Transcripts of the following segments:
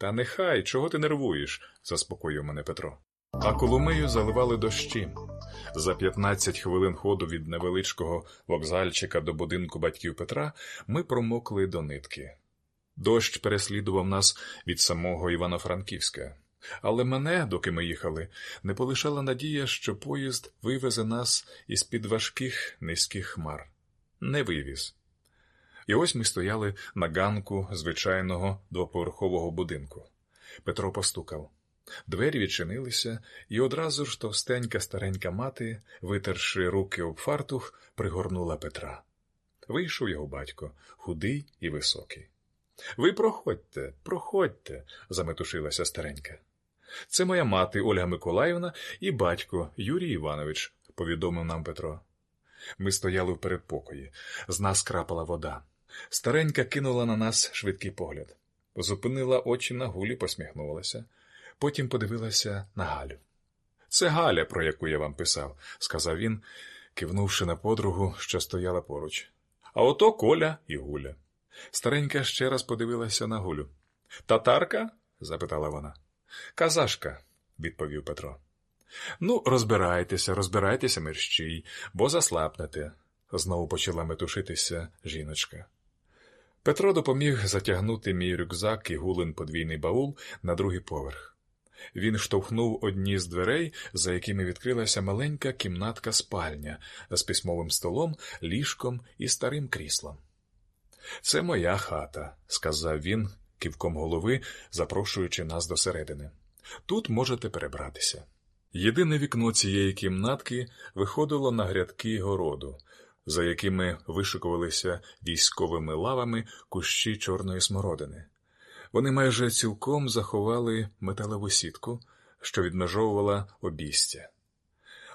Та нехай, чого ти нервуєш, заспокоїв мене Петро. А Коломию заливали дощі. За 15 хвилин ходу від невеличкого вокзальчика до будинку батьків Петра ми промокли до нитки. Дощ переслідував нас від самого Івано-Франківська. Але мене, доки ми їхали, не полишала надія, що поїзд вивезе нас із під важких низьких хмар. Не вивіз. І ось ми стояли на ганку звичайного двоповерхового будинку. Петро постукав. Двері відчинилися, і одразу ж товстенька старенька мати, витерши руки об фартух, пригорнула Петра. Вийшов його батько, худий і високий. Ви проходьте, проходьте, заметушилася старенька. Це моя мати Ольга Миколаївна і батько Юрій Іванович, повідомив нам Петро. Ми стояли в передпокої, з нас крапала вода. Старенька кинула на нас швидкий погляд, зупинила очі на гулі, посміхнулася, потім подивилася на Галю. Це Галя, про яку я вам писав, сказав він, кивнувши на подругу, що стояла поруч. А ото Коля і Гуля. Старенька ще раз подивилася на Гулю. Татарка? запитала вона. Казашка, відповів Петро. Ну, розбирайтеся, розбирайтеся мерщій, бо заслабнете, знову почала метушитися жіночка. Петро допоміг затягнути мій рюкзак і гулин подвійний баул на другий поверх. Він штовхнув одні з дверей, за якими відкрилася маленька кімнатка спальня з письмовим столом, ліжком і старим кріслом. Це моя хата, сказав він кивком голови, запрошуючи нас до середини. Тут можете перебратися. Єдине вікно цієї кімнатки виходило на грядки городу, за якими вишикувалися військовими лавами кущі чорної смородини. Вони майже цілком заховали металеву сітку, що відмежовувала обістя.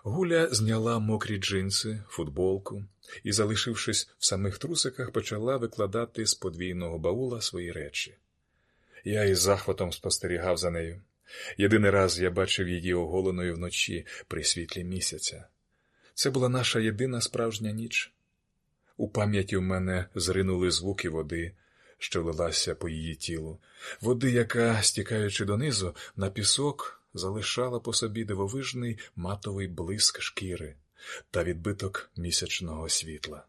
Гуля зняла мокрі джинси, футболку і, залишившись в самих трусиках, почала викладати з подвійного баула свої речі. Я із захватом спостерігав за нею. Єдиний раз я бачив її оголеною вночі при світлі місяця. Це була наша єдина справжня ніч. У пам'яті в мене зринули звуки води, що лилася по її тілу, води, яка, стікаючи донизу, на пісок залишала по собі дивовижний матовий блиск шкіри та відбиток місячного світла.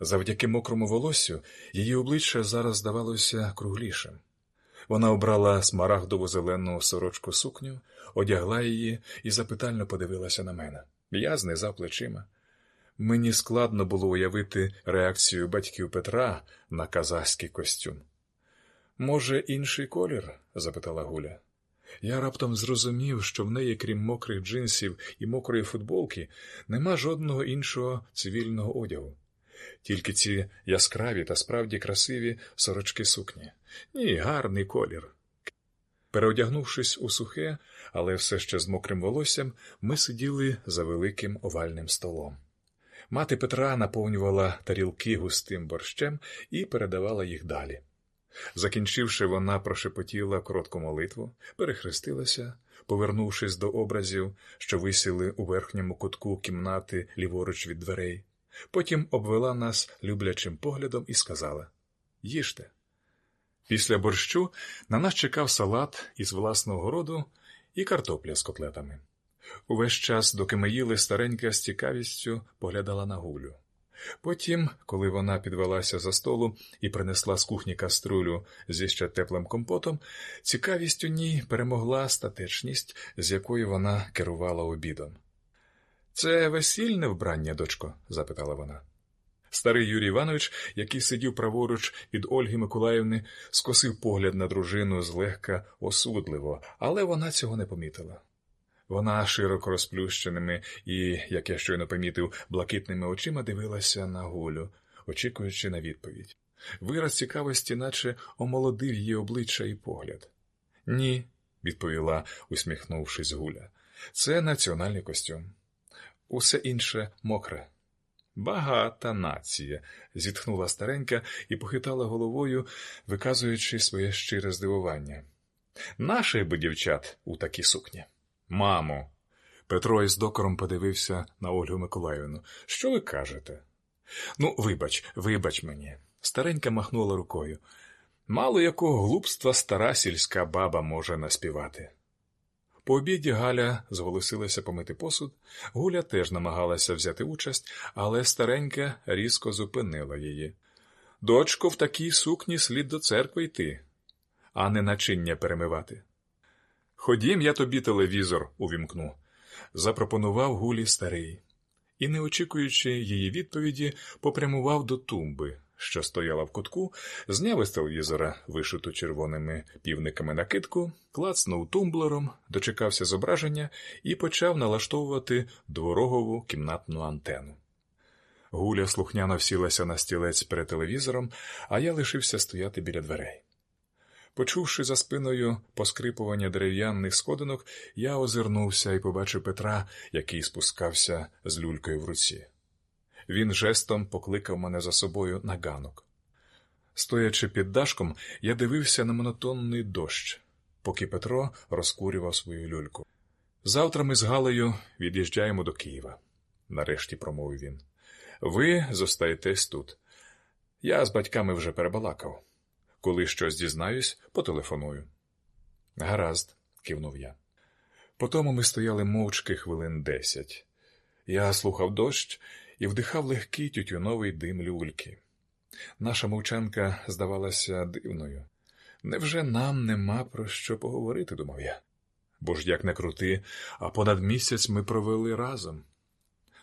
Завдяки мокрому волоссю її обличчя зараз здавалося круглішим. Вона обрала смарагдово зелену сорочку сукню, одягла її і запитально подивилася на мене. Я знизав плечима. Мені складно було уявити реакцію батьків Петра на казахський костюм. Може, інший колір? запитала Гуля. Я раптом зрозумів, що в неї, крім мокрих джинсів і мокрої футболки, нема жодного іншого цивільного одягу. Тільки ці яскраві та справді красиві сорочки сукні. Ні, гарний колір. Переодягнувшись у сухе, але все ще з мокрим волоссям, ми сиділи за великим овальним столом. Мати Петра наповнювала тарілки густим борщем і передавала їх далі. Закінчивши, вона прошепотіла коротку молитву, перехрестилася, повернувшись до образів, що висіли у верхньому кутку кімнати ліворуч від дверей. Потім обвела нас люблячим поглядом і сказала Їжте. Після борщу на нас чекав салат із власного городу і картопля з котлетами. Увесь час, доки ми їли, старенька з цікавістю поглядала на гулю. Потім, коли вона підвелася за столу і принесла з кухні каструлю зі ще теплим компотом, цікавість у ній перемогла статечність, з якою вона керувала обідом. Це весільне вбрання, дочко? запитала вона. Старий Юрій Іванович, який сидів праворуч від Ольги Миколаївни, скосив погляд на дружину злегка осудливо, але вона цього не помітила. Вона широко розплющеними і, як я щойно помітив, блакитними очима дивилася на Гулю, очікуючи на відповідь. Вираз цікавості, наче омолодив її обличчя і погляд. Ні, відповіла, усміхнувшись Гуля, це національний костюм. Усе інше мокре. Багата нація, зітхнула старенька і похитала головою, виказуючи своє щире здивування. Наших би дівчат у такі сукні. Мамо. Петро із докором подивився на Ольгу Миколаївну. Що ви кажете? Ну, вибач, вибач мені. Старенька махнула рукою. Мало якого глупства стара сільська баба може наспівати. По обіді Галя зголосилася помити посуд, Гуля теж намагалася взяти участь, але старенька різко зупинила її. Дочко, в такій сукні слід до церкви йти, а не начиння перемивати. Ходім, я тобі телевізор увімкну, запропонував Гулі старий, і, не очікуючи її відповіді, попрямував до тумби, що стояла в кутку, зняв із телевізора вишиту червоними півниками накидку, клацнув тумблером, дочекався зображення і почав налаштовувати дворогову кімнатну антену. Гуля слухняно всілася на стілець перед телевізором, а я лишився стояти біля дверей. Почувши за спиною поскрипування дерев'яних сходинок, я озирнувся і побачив Петра, який спускався з люлькою в руці. Він жестом покликав мене за собою на ганок. Стоячи під дашком, я дивився на монотонний дощ, поки Петро розкурював свою люльку. Завтра ми з Галею від'їжджаємо до Києва, нарешті промовив він. Ви зостаєтесь тут. Я з батьками вже перебалакав. Коли щось дізнаюсь, потелефоную. Гаразд, кивнув я. Потому ми стояли мовчки хвилин десять. Я слухав дощ і вдихав легкий тютюновий дим люльки. Наша мовчанка здавалася дивною. Невже нам нема про що поговорити, думав я. Бо ж як не крути, а понад місяць ми провели разом.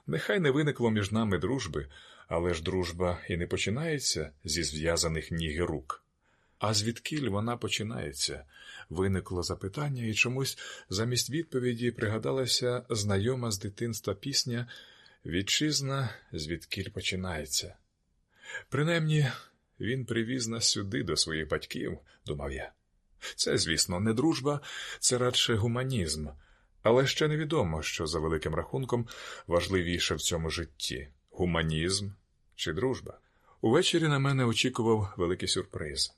Нехай не виникло між нами дружби, але ж дружба і не починається зі зв'язаних ніг і рук. А звідкіль вона починається? Виникло запитання, і чомусь замість відповіді пригадалася знайома з дитинства пісня Вітчизна звідкіль починається. Принаймні, він привіз нас сюди, до своїх батьків, думав я. Це, звісно, не дружба, це радше гуманізм, але ще невідомо, що за великим рахунком важливіше в цьому житті гуманізм чи дружба. Увечері на мене очікував великий сюрприз.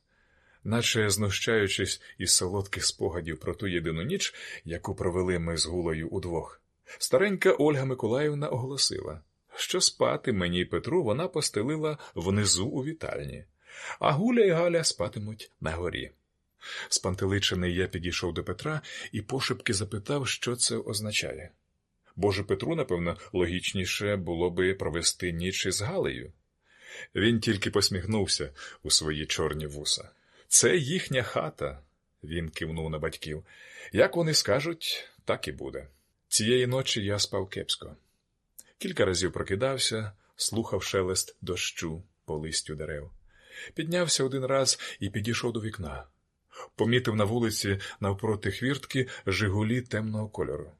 Наче знущаючись із солодких спогадів про ту єдину ніч, яку провели ми з Гулою удвох, старенька Ольга Миколаївна оголосила, що спати мені й Петру вона постелила внизу у вітальні, а Гуля і Галя спатимуть на горі. Спантеличений я підійшов до Петра і пошепки запитав, що це означає. Боже Петру, напевно, логічніше було би провести ніч із Галею. Він тільки посміхнувся у свої чорні вуса. Це їхня хата, він кивнув на батьків. Як вони скажуть, так і буде. Цієї ночі я спав кепсько. Кілька разів прокидався, слухав шелест дощу по листю дерев. Піднявся один раз і підійшов до вікна. Помітив на вулиці навпроти хвіртки Жигулі темного кольору.